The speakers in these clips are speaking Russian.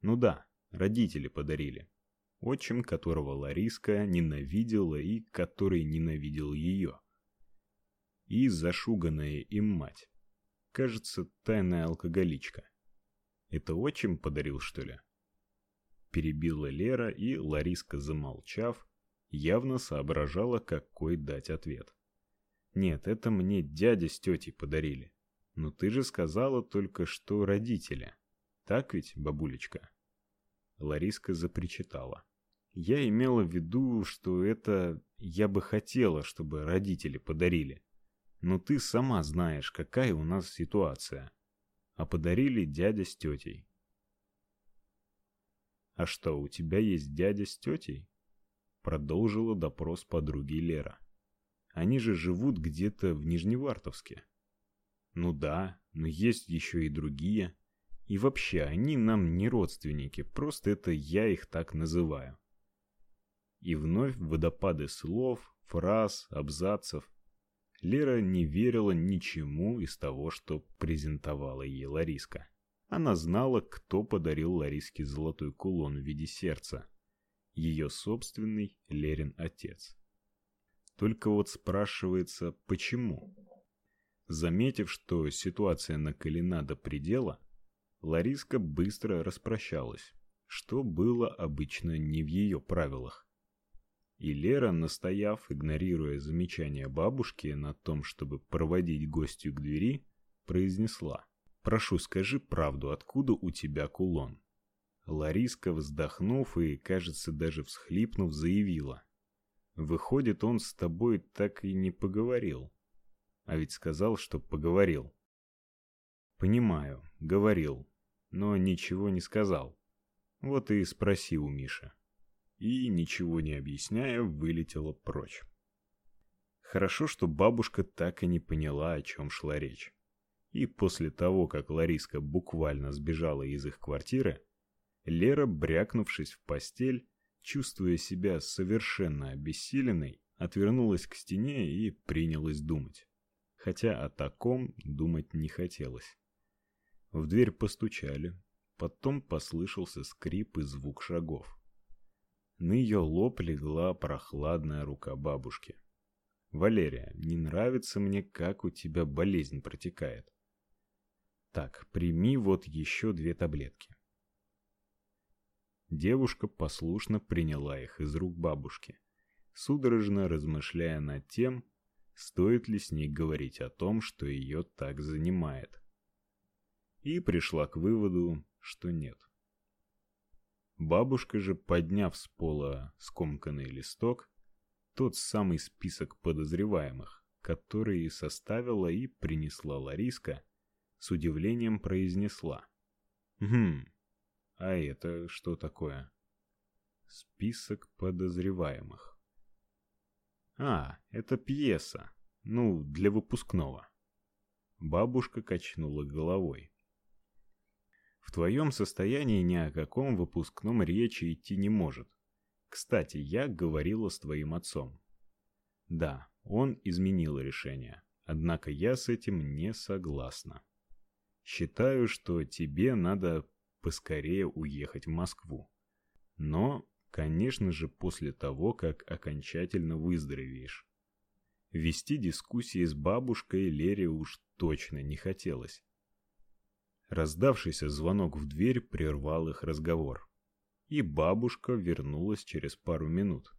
Ну да, родители подарили. Отчим, которого Лариска ненавидела и который ненавидел ее. И зашуганная им мать. Кажется, тайная алкоголичка. Это отчим подарил, что ли? Перебила Лера, и Лариска, замолчав, явно соображала, какой дать ответ. Нет, это мне дядя с тетей подарили. Но ты же сказала только что родители. Так ведь, бабулечка? Лариска запричитала. Я имела в виду, что это я бы хотела, чтобы родители подарили. Но ты сама знаешь, какая у нас ситуация. А подарили дядя с тетей. А что, у тебя есть дядя с тетей? Продолжила допрос подруги Лера. Они же живут где-то в Нижневартовске. Ну да, но есть еще и другие. И вообще, они нам не родственники, просто это я их так называю. И вновь водопады слов, фраз, абзацев. Лера не верила ничему из того, что презентовала ей Лариска. Она знала, кто подарил Лариске золотой кулон в виде сердца. Ее собственный Лерин отец. Только вот спрашивается, почему? Заметив, что ситуация накалена до предела, Лариска быстро распрощалась, что было обычно не в ее правилах. И Лера, настояв, игнорируя замечание бабушки на том, чтобы проводить гостью к двери, произнесла: "Прошу, скажи правду, откуда у тебя кулон?" Лариска, вздохнув и, кажется, даже всхлипнув, заявила: Выходит, он с тобой так и не поговорил. А ведь сказал, что поговорил. Понимаю, говорил, но ничего не сказал. Вот и спроси у Миши. И, ничего не объясняя, вылетела прочь. Хорошо, что бабушка так и не поняла, о чем шла речь. И после того, как Лариска буквально сбежала из их квартиры, Лера, брякнувшись в постель, чувствуя себя совершенно обессиленной, отвернулась к стене и принялась думать. Хотя о таком думать не хотелось. В дверь постучали, потом послышался скрип и звук шагов. На ее лоб легла прохладная рука бабушки. Валерия, не нравится мне, как у тебя болезнь протекает. Так, прими вот еще две таблетки. Девушка послушно приняла их из рук бабушки, судорожно размышляя над тем, стоит ли с ней говорить о том, что ее так занимает. И пришла к выводу, что нет. Бабушка же, подняв с пола скомканный листок, тот самый список подозреваемых, который составила и принесла Лариска, с удивлением произнесла: "Хм, а это что такое? Список подозреваемых. А, это пьеса. Ну, для выпускного. Бабушка качнула головой. В твоем состоянии ни о каком выпускном речи идти не может. Кстати, я говорила с твоим отцом. Да, он изменил решение. Однако я с этим не согласна. Считаю, что тебе надо поскорее уехать в Москву. Но, конечно же, после того, как окончательно выздоровеешь. Вести дискуссии с бабушкой Лере уж точно не хотелось. Раздавшийся звонок в дверь прервал их разговор. И бабушка вернулась через пару минут,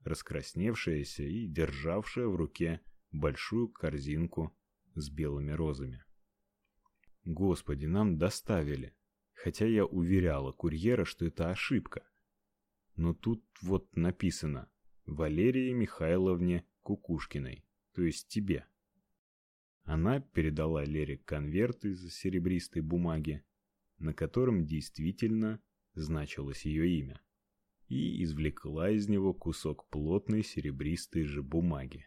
раскрасневшаяся и державшая в руке большую корзинку с белыми розами. Господи, нам доставили, хотя я уверяла курьера, что это ошибка. Но тут вот написано Валерии Михайловне Кукушкиной, то есть тебе. Она передала Лере конверт из серебристой бумаги, на котором действительно значилось ее имя, и извлекла из него кусок плотной серебристой же бумаги.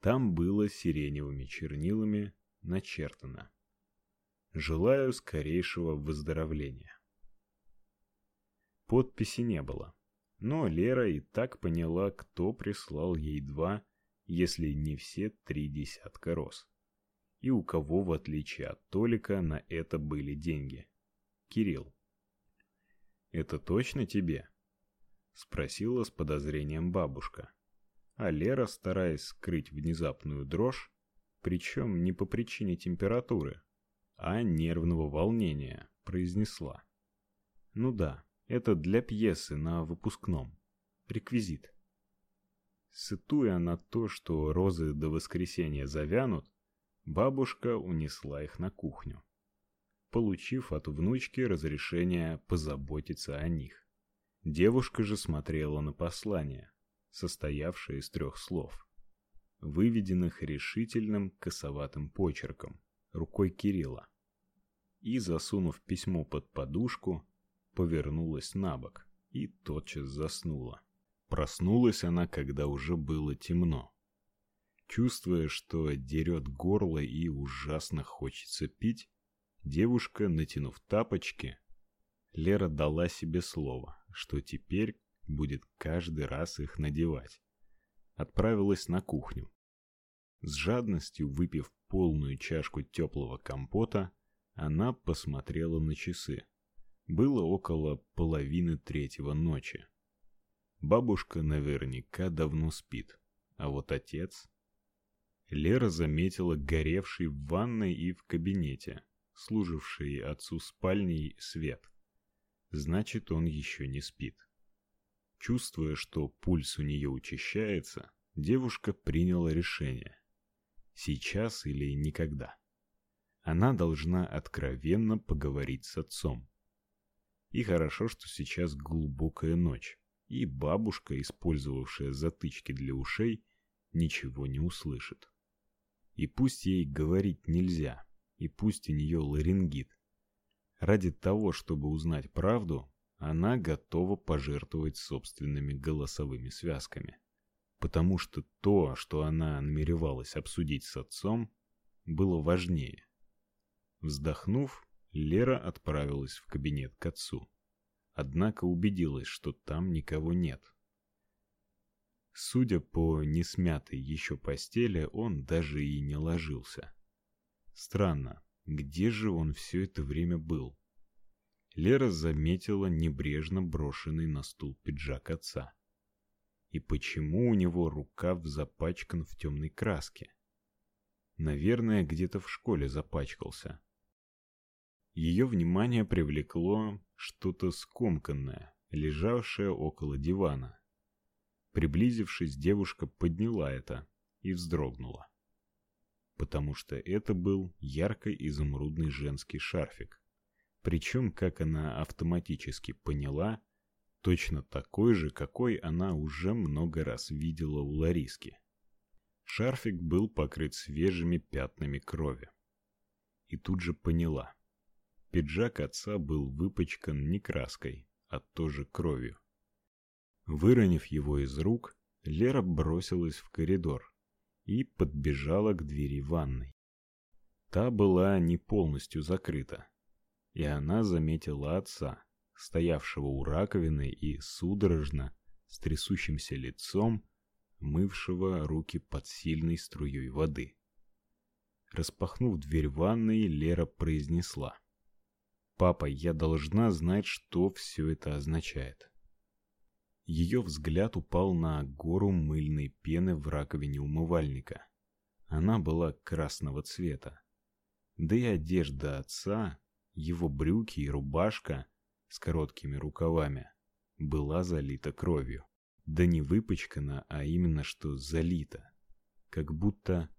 Там было сиреневыми чернилами начертано Желаю скорейшего выздоровления. Подписи не было, но Лера и так поняла, кто прислал ей два, если не все три десятка роз. И у кого, в отличие от Толика, на это были деньги. Кирилл. Это точно тебе? спросила с подозрением бабушка. А Лера, стараясь скрыть внезапную дрожь, причем не по причине температуры, а нервного волнения, произнесла: "Ну да, это для пьесы на выпускном. Реквизит". Сытуя на то, что розы до воскресенья завянут, бабушка унесла их на кухню, получив от внучки разрешение позаботиться о них. Девушка же смотрела на послание, состоявшее из трех слов, выведенных решительным косоватым почерком рукой Кирилла. И, засунув письмо под подушку, повернулась на бок и тотчас заснула. Проснулась она, когда уже было темно. Чувствуя, что дерет горло и ужасно хочется пить, девушка, натянув тапочки, Лера дала себе слово, что теперь будет каждый раз их надевать. Отправилась на кухню. С жадностью выпив полную чашку теплого компота, она посмотрела на часы. Было около половины третьего ночи. Бабушка наверняка давно спит, а вот отец... Лера заметила горевший в ванной и в кабинете, служивший отцу спальней, свет. Значит, он еще не спит. Чувствуя, что пульс у нее учащается, девушка приняла решение. Сейчас или никогда. Она должна откровенно поговорить с отцом. И хорошо, что сейчас глубокая ночь, и бабушка, использовавшая затычки для ушей, ничего не услышит. И пусть ей говорить нельзя, и пусть у нее ларингит. Ради того, чтобы узнать правду, она готова пожертвовать собственными голосовыми связками. Потому что то, что она намеревалась обсудить с отцом, было важнее. Вздохнув, Лера отправилась в кабинет к отцу. Однако убедилась, что там никого нет. Судя по несмятой еще постели, он даже и не ложился. Странно, где же он все это время был? Лера заметила небрежно брошенный на стул пиджак отца. И почему у него рукав запачкан в темной краске? Наверное, где-то в школе запачкался. Ее внимание привлекло что-то скомканное, лежавшее около дивана. Приблизившись, девушка подняла это и вздрогнула. Потому что это был ярко-изумрудный женский шарфик. Причем, как она автоматически поняла, точно такой же, какой она уже много раз видела у Лариски. Шарфик был покрыт свежими пятнами крови. И тут же поняла. Пиджак отца был выпачкан не краской, а тоже кровью. Выронив его из рук, Лера бросилась в коридор и подбежала к двери ванной. Та была не полностью закрыта, и она заметила отца, стоявшего у раковины и судорожно, с трясущимся лицом, мывшего руки под сильной струей воды. Распахнув дверь ванной, Лера произнесла: "Папа, я должна знать, что все это означает". Ее взгляд упал на гору мыльной пены в раковине умывальника. Она была красного цвета. Да и одежда отца его брюки и рубашка с короткими рукавами была залита кровью. Да не выпачкана, а именно что залита. Как будто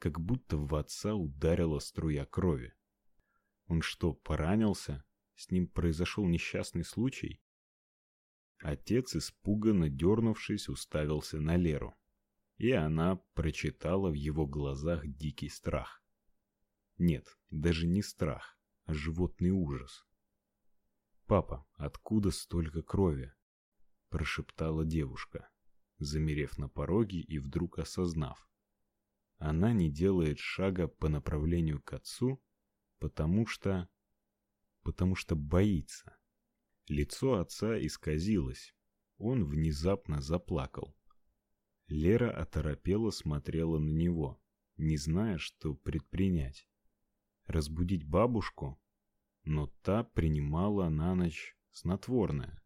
как будто в отца ударила струя крови. Он что, поранился? С ним произошел несчастный случай? Отец, испуганно дернувшись, уставился на Леру, и она прочитала в его глазах дикий страх. Нет, даже не страх, животный ужас. "Папа, откуда столько крови?" прошептала девушка, замерев на пороге и вдруг осознав. Она не делает шага по направлению к отцу, потому что потому что боится. Лицо отца исказилось. Он внезапно заплакал. Лера оторопела смотрела на него, не зная, что предпринять разбудить бабушку, но та принимала на ночь снотворное.